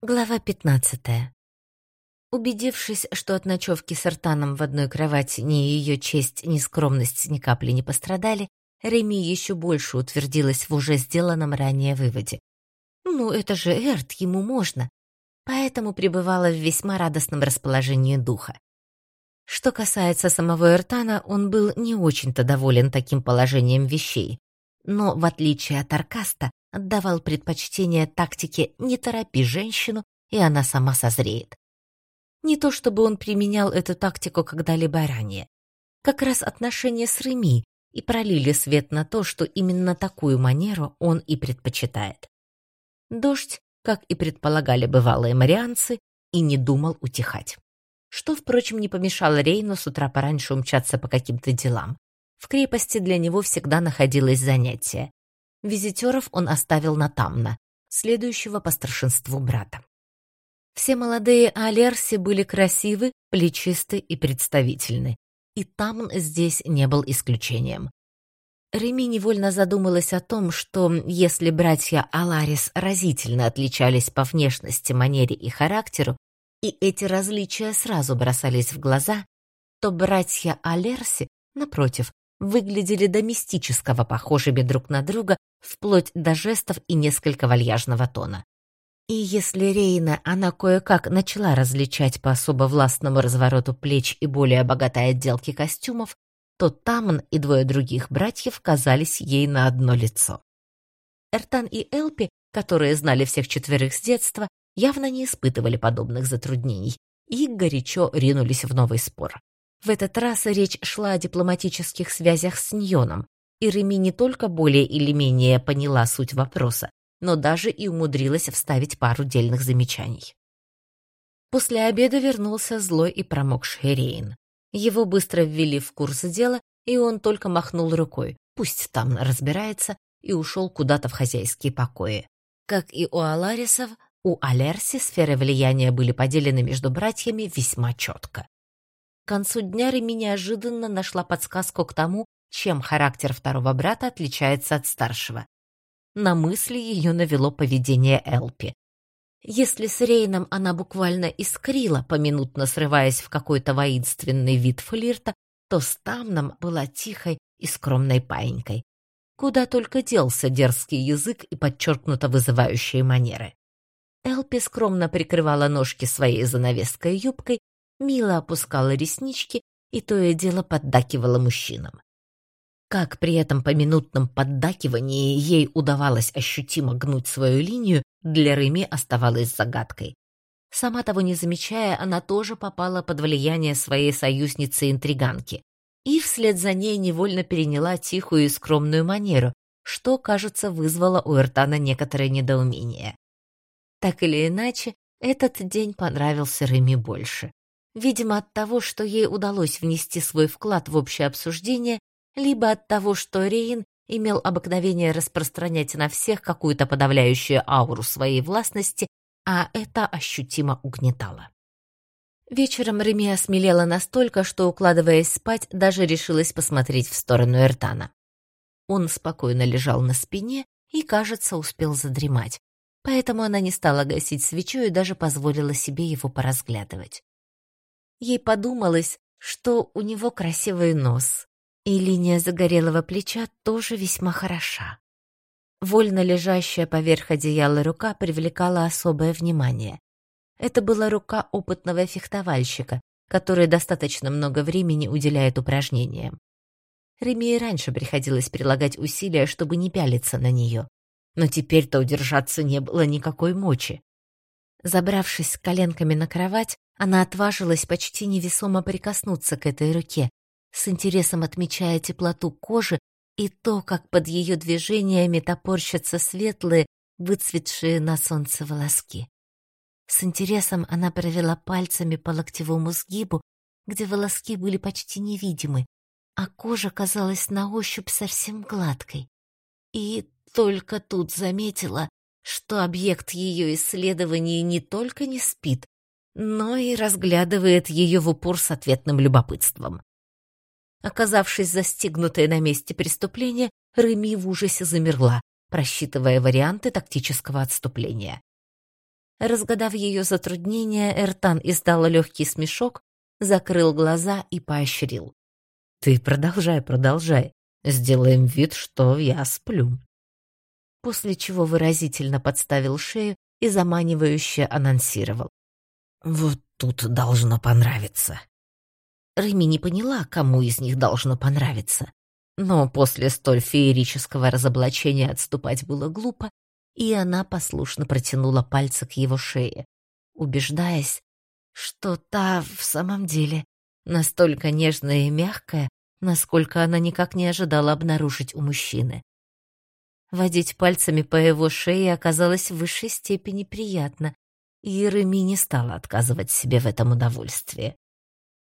Глава 15. Убедившись, что от ночевки с Артаном в одной кровати ни ее честь, ни скромность ни капли не пострадали, Реми еще больше утвердилась в уже сделанном ранее выводе. Ну, это же Эрт, ему можно. Поэтому пребывала в весьма радостном расположении духа. Что касается самого Эртана, он был не очень-то доволен таким положением вещей. Но, в отличие от Аркаста, отдавал предпочтение тактике «не торопи женщину, и она сама созреет». Не то чтобы он применял эту тактику когда-либо ранее. Как раз отношения с Реми и пролили свет на то, что именно такую манеру он и предпочитает. Дождь, как и предполагали бывалые марианцы, и не думал утихать. Что, впрочем, не помешало Рейну с утра пораньше умчаться по каким-то делам. В крепости для него всегда находилось занятие. Визитеров он оставил на Тамна, следующего по старшинству брата. Все молодые Алерси были красивы, плечисты и представительны, и Тамн здесь не был исключением. Реми невольно задумалась о том, что если братья Аларис разительно отличались по внешности, манере и характеру, и эти различия сразу бросались в глаза, то братья Алерси, напротив, выглядели до мистического похожими друг на друга вплоть до жестов и несколько вальяжного тона. И если Рейна она кое-как начала различать по особо властному развороту плеч и более богатой отделке костюмов, то Тамн и двое других братьев казались ей на одно лицо. Эртан и Элпи, которые знали всех четверых с детства, явно не испытывали подобных затруднений и горячо ринулись в новый спор. В этот раз речь шла о дипломатических связях с Ньоном, и Реми не только более или менее поняла суть вопроса, но даже и умудрилась вставить пару дельных замечаний. После обеда вернулся злой и промокший Рейн. Его быстро ввели в курс дела, и он только махнул рукой, пусть там разбирается, и ушел куда-то в хозяйские покои. Как и у Аларисов, у Алерси сферы влияния были поделены между братьями весьма четко. К концу дня Реми неожиданно нашла подсказку к тому, чем характер второго брата отличается от старшего. На мысли ее навело поведение Элпи. Если с Рейном она буквально искрила, поминутно срываясь в какой-то воинственный вид флирта, то с Тамном была тихой и скромной паинькой. Куда только делся дерзкий язык и подчеркнуто вызывающие манеры. Элпи скромно прикрывала ножки своей занавеской юбкой мило опускала реснички и то и дело поддакивала мужчинам. Как при этом по минутном поддакивании ей удавалось ощутимо гнуть свою линию, для Реми оставалось загадкой. Сама того не замечая, она тоже попала под влияние своей союзницы-интриганки и вслед за ней невольно переняла тихую и скромную манеру, что, кажется, вызвало у Эртана некоторое недоумение. Так или иначе, этот день понравился Реми больше. Видимо, от того, что ей удалось внести свой вклад в общее обсуждение, либо от того, что Рейн имел обыкновение распространять на всех какую-то подавляющую ауру своей властности, а это ощутимо угнетало. Вечером Реми осмелела настолько, что, укладываясь спать, даже решилась посмотреть в сторону Эртана. Он спокойно лежал на спине и, кажется, успел задремать, поэтому она не стала гасить свечу и даже позволила себе его поразглядывать. Ей подумалось, что у него красивый нос, и линия загорелого плеча тоже весьма хороша. Вольно лежащая поверх одеяла рука привлекала особое внимание. Это была рука опытного фехтовальщика, который достаточно много времени уделяет упражнениям. Реме и раньше приходилось прилагать усилия, чтобы не пялиться на нее. Но теперь-то удержаться не было никакой мочи. Забравшись коленками на кровать, она отважилась почти невесомо прикоснуться к этой руке, с интересом отмечая теплоту кожи и то, как под ее движениями топорщатся светлые, выцветшие на солнце волоски. С интересом она провела пальцами по локтевому сгибу, где волоски были почти невидимы, а кожа казалась на ощупь совсем гладкой. И только тут заметила, что объект ее исследований не только не спит, но и разглядывает ее в упор с ответным любопытством. Оказавшись застигнутой на месте преступления, Реми в ужасе замерла, просчитывая варианты тактического отступления. Разгадав ее затруднение, Эртан издал легкий смешок, закрыл глаза и поощрил. «Ты продолжай, продолжай. Сделаем вид, что я сплю». После чего выразительно подставил шею и заманивающе анонсировал. «Вот тут должно понравиться». Реми не поняла, кому из них должно понравиться. Но после столь феерического разоблачения отступать было глупо, и она послушно протянула пальцы к его шее, убеждаясь, что та в самом деле настолько нежная и мягкая, насколько она никак не ожидала обнаружить у мужчины. Водить пальцами по его шее оказалось в высшей степени приятно, и Реми не стала отказывать себе в этом удовольствии.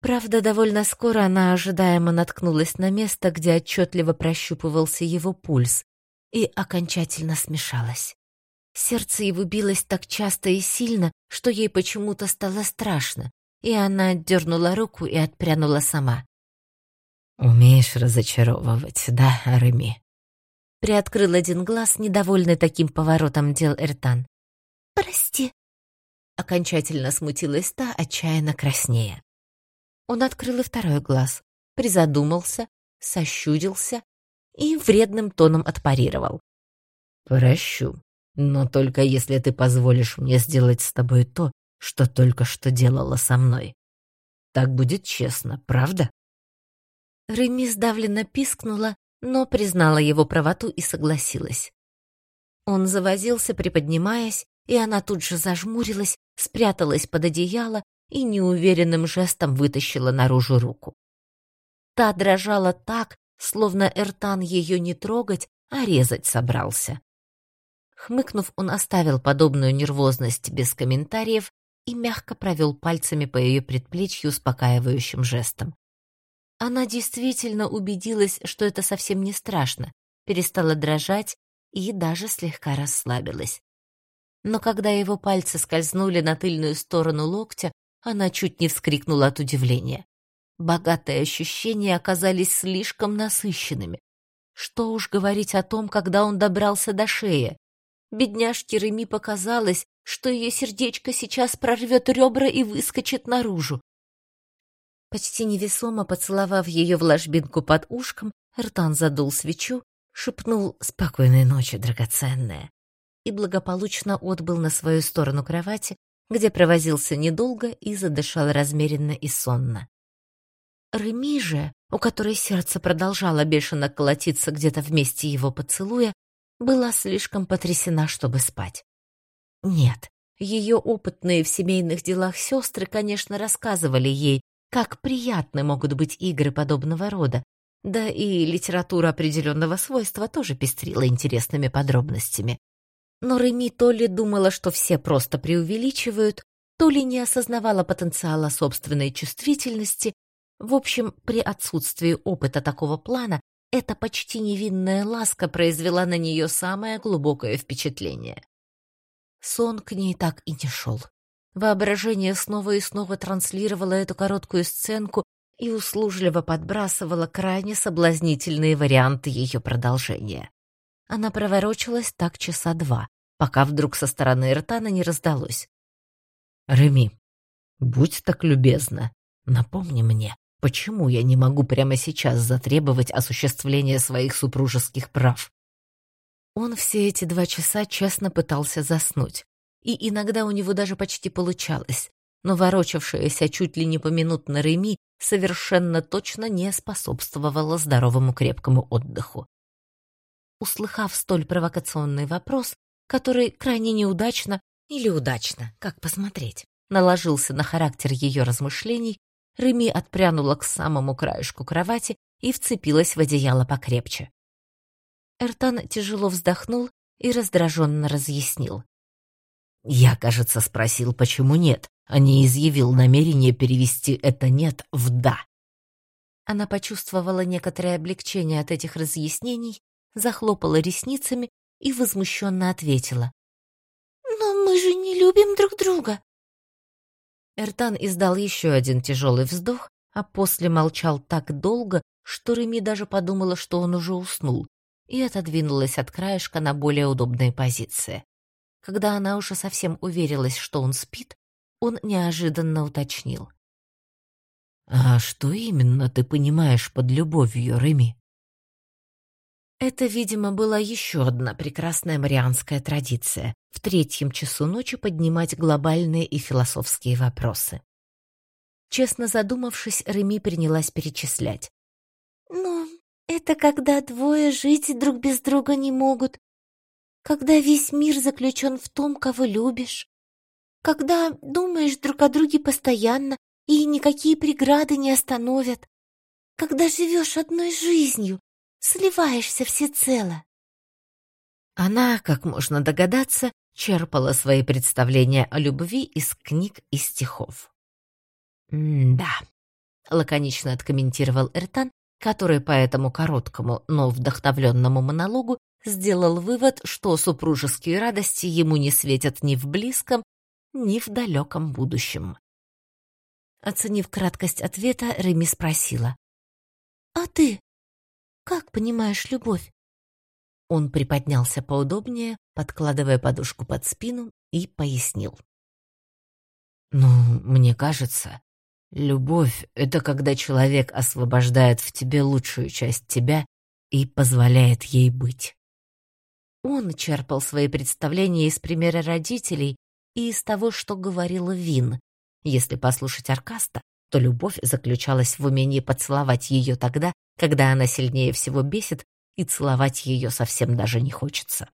Правда, довольно скоро она ожидаемо наткнулась на место, где отчетливо прощупывался его пульс, и окончательно смешалась. Сердце его билось так часто и сильно, что ей почему-то стало страшно, и она отдернула руку и отпрянула сама. «Умеешь разочаровывать, да, Реми?» Приоткрыл один глаз, недовольный таким поворотом дел Эртан. «Прости», — окончательно смутилась та, отчаянно краснея. Он открыл и второй глаз, призадумался, сощурился и вредным тоном отпарировал. «Прощу, но только если ты позволишь мне сделать с тобой то, что только что делала со мной. Так будет честно, правда?» Реми сдавленно пискнула, но признала его правоту и согласилась. Он завозился, приподнимаясь, и она тут же зажмурилась, спряталась под одеяло и неуверенным жестом вытащила наружу руку. Та дрожала так, словно Эртан ее не трогать, а резать собрался. Хмыкнув, он оставил подобную нервозность без комментариев и мягко провел пальцами по ее предплечью успокаивающим жестом. Она действительно убедилась, что это совсем не страшно, перестала дрожать и даже слегка расслабилась. Но когда его пальцы скользнули на тыльную сторону локтя, она чуть не вскрикнула от удивления. Богатые ощущения оказались слишком насыщенными. Что уж говорить о том, когда он добрался до шеи. Бедняжке Реми показалось, что ее сердечко сейчас прорвет ребра и выскочит наружу. Почти невесомо поцеловав ее в ложбинку под ушком, Эртан задул свечу, шепнул «Спокойной ночи, драгоценная» и благополучно отбыл на свою сторону кровати, где провозился недолго и задышал размеренно и сонно. Реми же, у которой сердце продолжало бешено колотиться где-то вместе его поцелуя, была слишком потрясена, чтобы спать. Нет, ее опытные в семейных делах сестры, конечно, рассказывали ей, как приятны могут быть игры подобного рода, да и литература определенного свойства тоже пестрила интересными подробностями. Но Реми то ли думала, что все просто преувеличивают, то ли не осознавала потенциала собственной чувствительности. В общем, при отсутствии опыта такого плана эта почти невинная ласка произвела на нее самое глубокое впечатление. Сон к ней так и не шел. Воображение снова и снова транслировало эту короткую сценку и услужливо подбрасывало крайне соблазнительные варианты ее продолжения. Она проворочилась так часа два, пока вдруг со стороны Эртана не раздалось. «Реми, будь так любезна, напомни мне, почему я не могу прямо сейчас затребовать осуществления своих супружеских прав?» Он все эти два часа честно пытался заснуть, и иногда у него даже почти получалось, но ворочавшаяся чуть ли не поминутно Реми совершенно точно не способствовала здоровому крепкому отдыху услыхав столь провокационный вопрос, который крайне неудачно или удачно, как посмотреть, наложился на характер ее размышлений, Реми отпрянула к самому краешку кровати и вцепилась в одеяло покрепче. Эртан тяжело вздохнул и раздраженно разъяснил. «Я, кажется, спросил, почему нет, а не изъявил намерение перевести это «нет» в «да». Она почувствовала некоторое облегчение от этих разъяснений захлопала ресницами и возмущенно ответила. «Но мы же не любим друг друга!» Эртан издал еще один тяжелый вздох, а после молчал так долго, что Реми даже подумала, что он уже уснул, и отодвинулась от краешка на более удобные позиции. Когда она уже совсем уверилась, что он спит, он неожиданно уточнил. «А что именно ты понимаешь под любовью, Реми?» Это, видимо, была еще одна прекрасная марианская традиция — в третьем часу ночи поднимать глобальные и философские вопросы. Честно задумавшись, Реми принялась перечислять. «Ну, это когда двое жить друг без друга не могут, когда весь мир заключен в том, кого любишь, когда думаешь друг о друге постоянно и никакие преграды не остановят, когда живешь одной жизнью, сливаешься всецело. Она, как можно догадаться, черпала свои представления о любви из книг и стихов. «Да», — лаконично откомментировал Эртан, который по этому короткому, но вдохновленному монологу сделал вывод, что супружеские радости ему не светят ни в близком, ни в далеком будущем. Оценив краткость ответа, Реми спросила. «А ты как понимаешь любовь?» Он приподнялся поудобнее, подкладывая подушку под спину, и пояснил. «Ну, мне кажется, любовь — это когда человек освобождает в тебе лучшую часть тебя и позволяет ей быть». Он черпал свои представления из примера родителей и из того, что говорила Вин. Если послушать Аркаста, то любовь заключалась в умении поцеловать ее тогда, когда она сильнее всего бесит, и целовать ее совсем даже не хочется.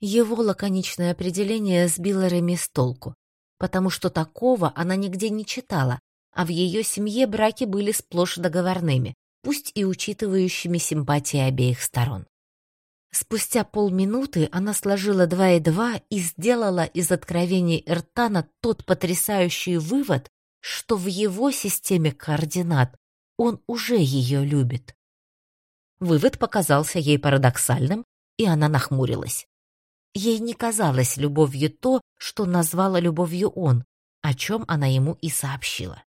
Его лаконичное определение сбило Реми с толку, потому что такого она нигде не читала, а в ее семье браки были сплошь договорными, пусть и учитывающими симпатии обеих сторон. Спустя полминуты она сложила два и два и сделала из откровений Эртана тот потрясающий вывод, что в его системе координат он уже ее любит. Вывод показался ей парадоксальным, и она нахмурилась. Ей не казалось любовью то, что назвала любовью он, о чем она ему и сообщила.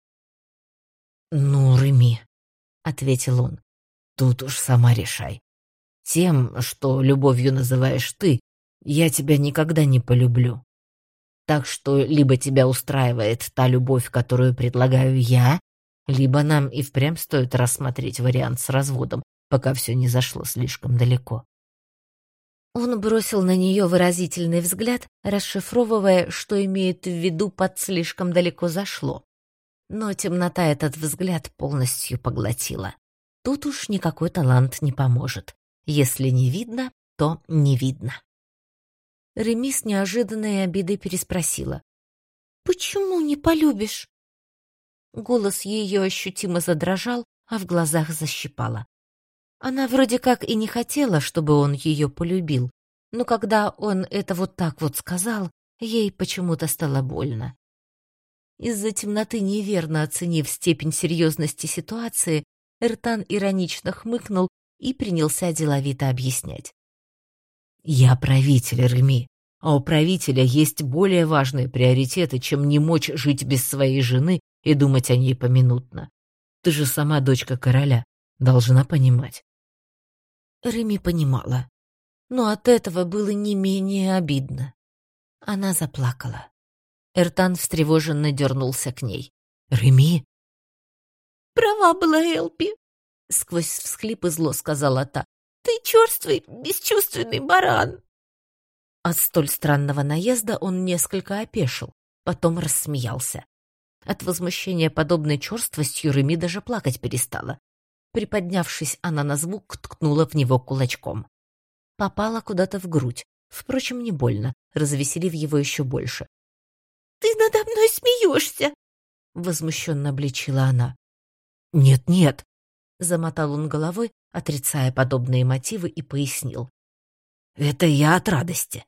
«Ну, Реми», — ответил он, — «тут уж сама решай. Тем, что любовью называешь ты, я тебя никогда не полюблю. Так что либо тебя устраивает та любовь, которую предлагаю я, либо нам и впрямь стоит рассмотреть вариант с разводом, пока все не зашло слишком далеко. Он бросил на нее выразительный взгляд, расшифровывая, что имеет в виду под «слишком далеко зашло». Но темнота этот взгляд полностью поглотила. Тут уж никакой талант не поможет. Если не видно, то не видно. Реми с неожиданной обидой переспросила. «Почему не полюбишь?» Голос ее ощутимо задрожал, а в глазах защипало. Она вроде как и не хотела, чтобы он ее полюбил, но когда он это вот так вот сказал, ей почему-то стало больно. Из-за темноты, неверно оценив степень серьезности ситуации, Эртан иронично хмыкнул и принялся деловито объяснять. «Я правитель, Реми, а у правителя есть более важные приоритеты, чем не мочь жить без своей жены и думать о ней поминутно. Ты же сама дочка короля, должна понимать». Реми понимала, но от этого было не менее обидно. Она заплакала. Эртан встревоженно дернулся к ней. «Реми?» «Права была Элпи», — сквозь всхлипы зло сказала та. «Ты черствый, бесчувственный баран!» От столь странного наезда он несколько опешил, потом рассмеялся. От возмущения подобной черствостью Реми даже плакать перестала. Приподнявшись, она на звук ткнула в него кулачком. Попала куда-то в грудь, впрочем, не больно, развеселив его еще больше. «Ты надо мной смеешься!» — возмущенно обличила она. «Нет-нет, Замотал он головой, отрицая подобные мотивы, и пояснил. «Это я от радости».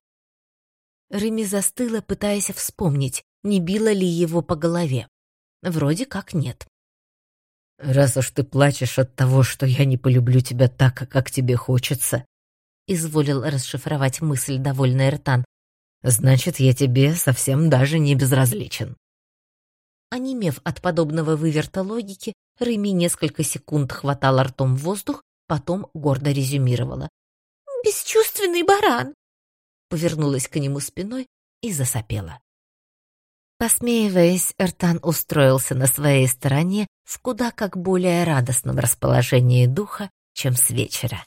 Реми застыла, пытаясь вспомнить, не била ли его по голове. Вроде как нет. «Раз уж ты плачешь от того, что я не полюблю тебя так, как тебе хочется», — изволил расшифровать мысль довольный Эртан, «значит, я тебе совсем даже не безразличен». Онемев от подобного выверта логики, Реми несколько секунд хватала ртом воздух, потом гордо резюмировала. «Бесчувственный баран!» повернулась к нему спиной и засопела. Посмеиваясь, Эртан устроился на своей стороне в куда как более радостном расположении духа, чем с вечера.